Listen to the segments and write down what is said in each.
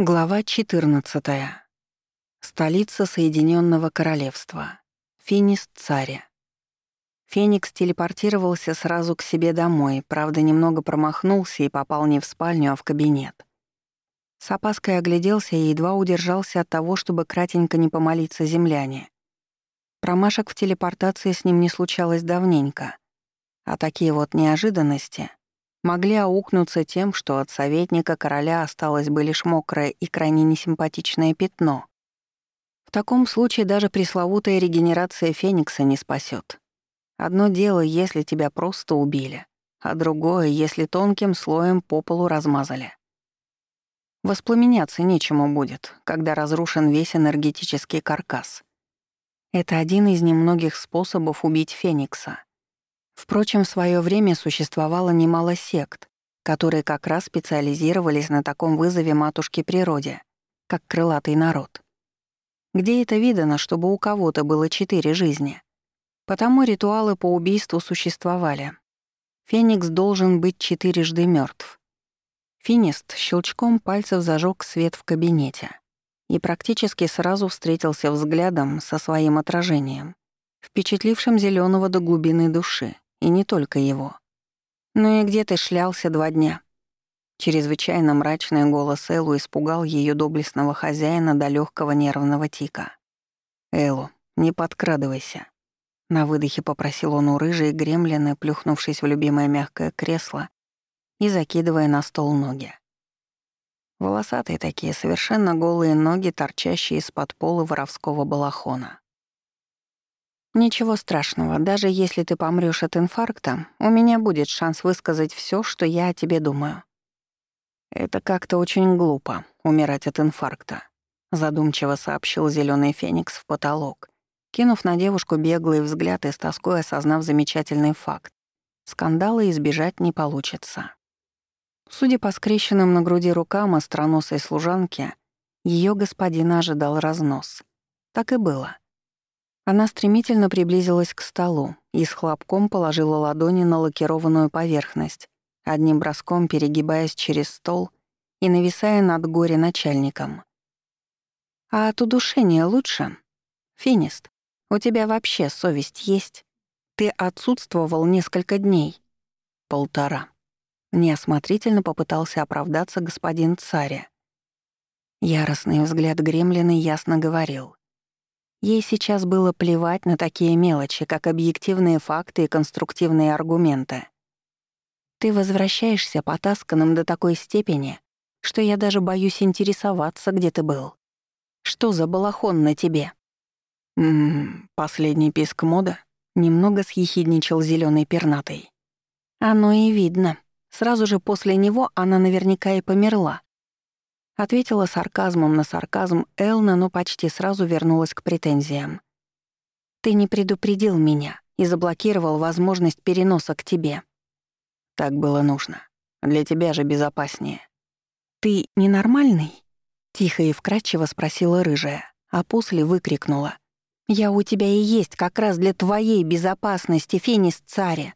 Глава 14. Столица Соединенного Королевства. Финист царя. Феникс телепортировался сразу к себе домой, правда, немного промахнулся и попал не в спальню, а в кабинет. С опаской огляделся и едва удержался от того, чтобы кратенько не помолиться земляне. Промашек в телепортации с ним не случалось давненько. А такие вот неожиданности могли аукнуться тем, что от советника короля осталось бы лишь мокрое и крайне несимпатичное пятно. В таком случае даже пресловутая регенерация Феникса не спасет. Одно дело, если тебя просто убили, а другое, если тонким слоем по полу размазали. Воспламеняться нечему будет, когда разрушен весь энергетический каркас. Это один из немногих способов убить Феникса. Впрочем, в свое время существовало немало сект, которые как раз специализировались на таком вызове матушке природе, как крылатый народ. Где это видано, чтобы у кого-то было четыре жизни? Потому ритуалы по убийству существовали. Феникс должен быть четырежды мертв. Финист щелчком пальцев зажег свет в кабинете и практически сразу встретился взглядом со своим отражением, впечатлившим зеленого до глубины души. И не только его. «Ну и где ты шлялся два дня?» Чрезвычайно мрачный голос Эллу испугал ее доблестного хозяина до легкого нервного тика. «Эллу, не подкрадывайся». На выдохе попросил он у рыжей гремлины, плюхнувшись в любимое мягкое кресло и закидывая на стол ноги. Волосатые такие, совершенно голые ноги, торчащие из-под пола воровского балахона. Ничего страшного, даже если ты помрёшь от инфаркта, у меня будет шанс высказать всё, что я о тебе думаю. Это как-то очень глупо умирать от инфаркта, задумчиво сообщил зелёный феникс в потолок, кинув на девушку беглый взгляд и с тоской осознав замечательный факт. Скандала избежать не получится. Судя по скрещенным на груди рукам остроносой служанки, её господина ожидал разнос. Так и было. Она стремительно приблизилась к столу и с хлопком положила ладони на лакированную поверхность, одним броском перегибаясь через стол и нависая над горе начальником. «А от удушения лучше? Финист, у тебя вообще совесть есть? Ты отсутствовал несколько дней». «Полтора». Неосмотрительно попытался оправдаться господин царя. Яростный взгляд гремлина ясно говорил. Ей сейчас было плевать на такие мелочи, как объективные факты и конструктивные аргументы. Ты возвращаешься потасканным до такой степени, что я даже боюсь интересоваться, где ты был. Что за балахон на тебе? Ммм, последний писк мода? Немного съехидничал зеленый пернатый. Оно и видно. Сразу же после него она наверняка и померла. Ответила сарказмом на сарказм Элна, но почти сразу вернулась к претензиям. «Ты не предупредил меня и заблокировал возможность переноса к тебе». «Так было нужно. Для тебя же безопаснее». «Ты ненормальный?» — тихо и вкрадчиво спросила рыжая, а после выкрикнула. «Я у тебя и есть как раз для твоей безопасности, Фенис царя.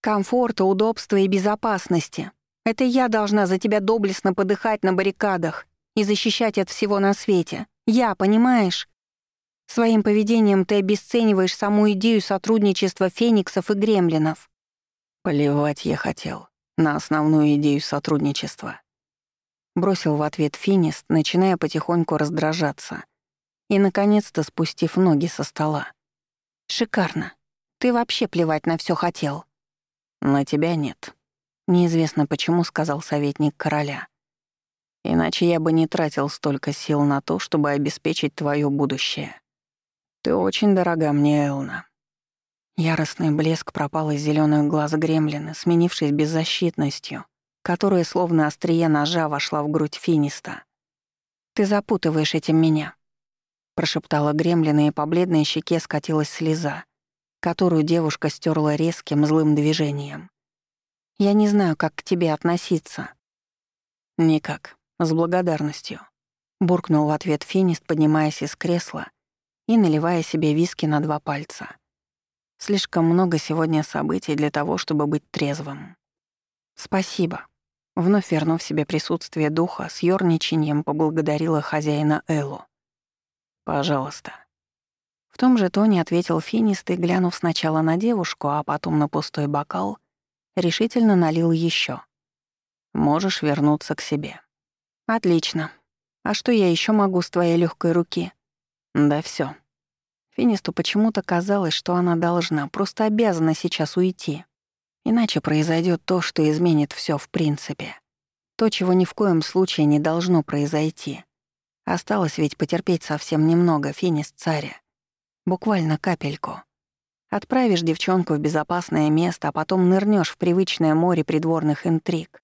Комфорта, удобства и безопасности. Это я должна за тебя доблестно подыхать на баррикадах и защищать от всего на свете. Я, понимаешь? Своим поведением ты обесцениваешь саму идею сотрудничества фениксов и гремлинов. Поливать я хотел на основную идею сотрудничества. Бросил в ответ Финист, начиная потихоньку раздражаться. И, наконец-то, спустив ноги со стола. «Шикарно. Ты вообще плевать на все хотел». «На тебя нет», Неизвестно почему, сказал советник короля. Иначе я бы не тратил столько сил на то, чтобы обеспечить твое будущее. Ты очень дорога мне, Элна. Яростный блеск пропал из зеленых глаз гремлина, сменившись беззащитностью, которая словно острие ножа вошла в грудь Финиста. «Ты запутываешь этим меня», — прошептала гремлина, и по бледной щеке скатилась слеза, которую девушка стерла резким злым движением. Я не знаю, как к тебе относиться». «Никак. С благодарностью», — буркнул в ответ Финист, поднимаясь из кресла и наливая себе виски на два пальца. «Слишком много сегодня событий для того, чтобы быть трезвым». «Спасибо». Вновь вернув себе присутствие духа, с ёрничаньем поблагодарила хозяина Эллу. «Пожалуйста». В том же тоне ответил Финист и, глянув сначала на девушку, а потом на пустой бокал, решительно налил еще. «Можешь вернуться к себе». «Отлично. А что я еще могу с твоей легкой руки?» «Да все. Финисту почему-то казалось, что она должна, просто обязана сейчас уйти. Иначе произойдет то, что изменит все в принципе. То, чего ни в коем случае не должно произойти. Осталось ведь потерпеть совсем немного, Финист царя. Буквально капельку. Отправишь девчонку в безопасное место, а потом нырнешь в привычное море придворных интриг.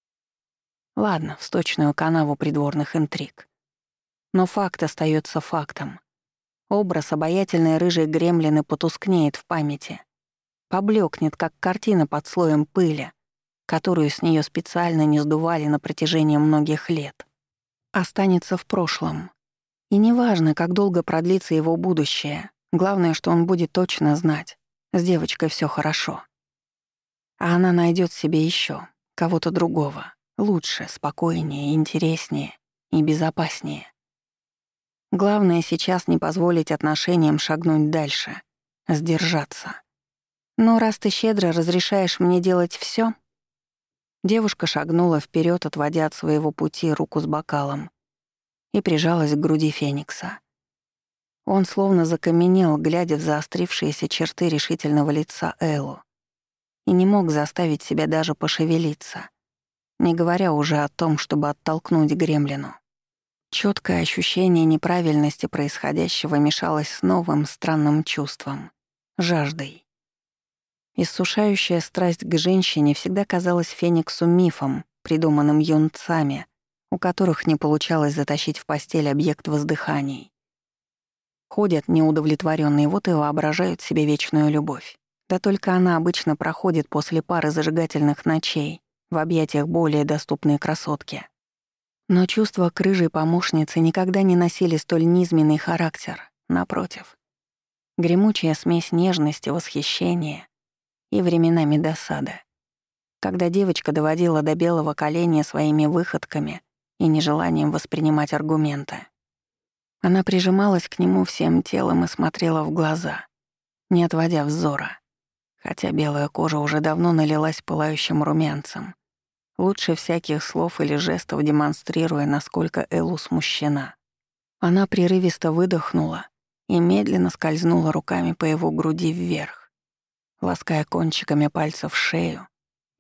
Ладно, в сточную канаву придворных интриг. Но факт остается фактом. Образ обаятельной рыжей гремлины потускнеет в памяти. Поблекнет, как картина под слоем пыли, которую с нее специально не сдували на протяжении многих лет. Останется в прошлом. И неважно, как долго продлится его будущее, главное, что он будет точно знать, с девочкой все хорошо. А она найдет себе еще кого-то другого, лучше, спокойнее, интереснее и безопаснее. Главное сейчас не позволить отношениям шагнуть дальше, сдержаться. Но раз ты щедро разрешаешь мне делать все, Девушка шагнула вперед, отводя от своего пути руку с бокалом, и прижалась к груди Феникса. Он словно закаменел, глядя в заострившиеся черты решительного лица Эллу, и не мог заставить себя даже пошевелиться, не говоря уже о том, чтобы оттолкнуть гремлину. Четкое ощущение неправильности происходящего мешалось с новым странным чувством — жаждой. Иссушающая страсть к женщине всегда казалась Фениксу мифом, придуманным юнцами, у которых не получалось затащить в постель объект воздыханий. Ходят неудовлетворенные, вот и воображают себе вечную любовь. Да только она обычно проходит после пары зажигательных ночей в объятиях более доступной красотки. Но чувства к рыжей помощнице никогда не носили столь низменный характер, напротив. Гремучая смесь нежности, восхищения и временами досады. Когда девочка доводила до белого коленя своими выходками и нежеланием воспринимать аргументы. Она прижималась к нему всем телом и смотрела в глаза, не отводя взора, хотя белая кожа уже давно налилась пылающим румянцем, лучше всяких слов или жестов демонстрируя, насколько Элу смущена. Она прерывисто выдохнула и медленно скользнула руками по его груди вверх, лаская кончиками пальцев шею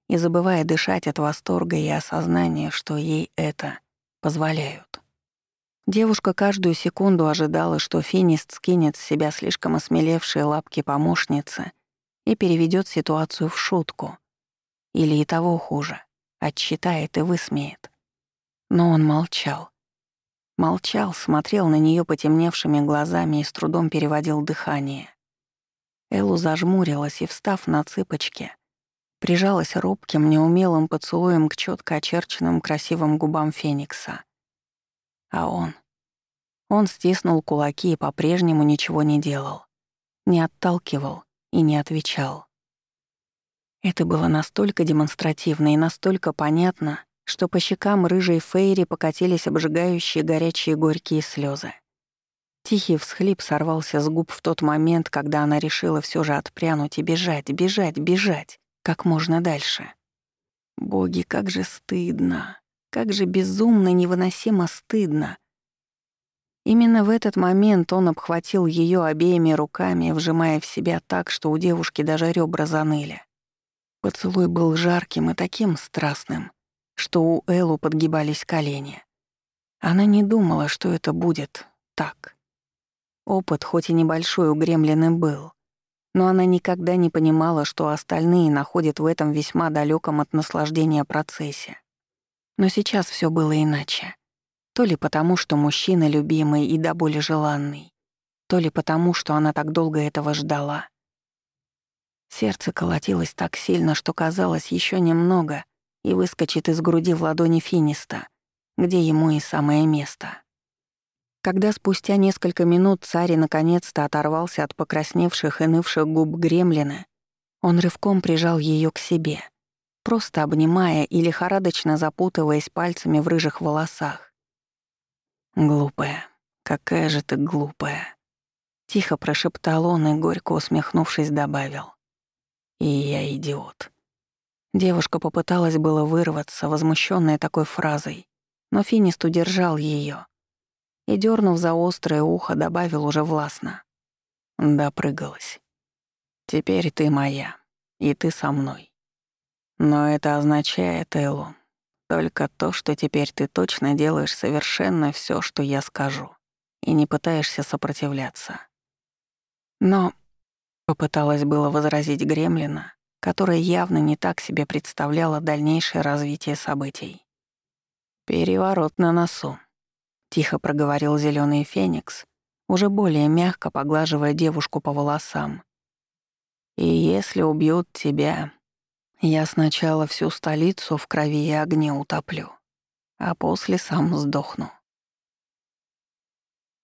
и забывая дышать от восторга и осознания, что ей это позволяют. Девушка каждую секунду ожидала, что финист скинет с себя слишком осмелевшие лапки помощницы и переведет ситуацию в шутку. Или и того хуже отчитает и высмеет. Но он молчал. Молчал, смотрел на нее потемневшими глазами и с трудом переводил дыхание. Элу зажмурилась и, встав на цыпочки, прижалась робким, неумелым поцелуем к четко очерченным красивым губам Феникса. А он... Он стиснул кулаки и по-прежнему ничего не делал. Не отталкивал и не отвечал. Это было настолько демонстративно и настолько понятно, что по щекам рыжей Фейри покатились обжигающие горячие горькие слезы. Тихий всхлип сорвался с губ в тот момент, когда она решила все же отпрянуть и бежать, бежать, бежать, как можно дальше. Боги, как же стыдно, как же безумно невыносимо стыдно. Именно в этот момент он обхватил ее обеими руками, вжимая в себя так, что у девушки даже ребра заныли. Поцелуй был жарким и таким страстным, что у Эллу подгибались колени. Она не думала, что это будет так. Опыт, хоть и небольшой, у Гремлины был, но она никогда не понимала, что остальные находят в этом весьма далеком от наслаждения процессе. Но сейчас все было иначе. То ли потому, что мужчина любимый и до боли желанный, то ли потому, что она так долго этого ждала — Сердце колотилось так сильно, что казалось еще немного и выскочит из груди в ладони Финиста, где ему и самое место. Когда спустя несколько минут царь наконец-то оторвался от покрасневших и нывших губ гремлина, он рывком прижал ее к себе просто обнимая и лихорадочно запутываясь пальцами в рыжих волосах. «Глупая, какая же ты глупая!» Тихо прошептал он и, горько усмехнувшись, добавил. «И я идиот». Девушка попыталась было вырваться, возмущенная такой фразой, но Финист удержал ее и, дернув за острое ухо, добавил уже властно. Допрыгалась. «Теперь ты моя, и ты со мной. Но это означает, Элу, только то, что теперь ты точно делаешь совершенно все, что я скажу, и не пытаешься сопротивляться. Но попыталась было возразить Гремлина, которая явно не так себе представляла дальнейшее развитие событий. «Переворот на носу», — тихо проговорил зеленый феникс, уже более мягко поглаживая девушку по волосам. «И если убьют тебя, я сначала всю столицу в крови и огне утоплю, а после сам сдохну».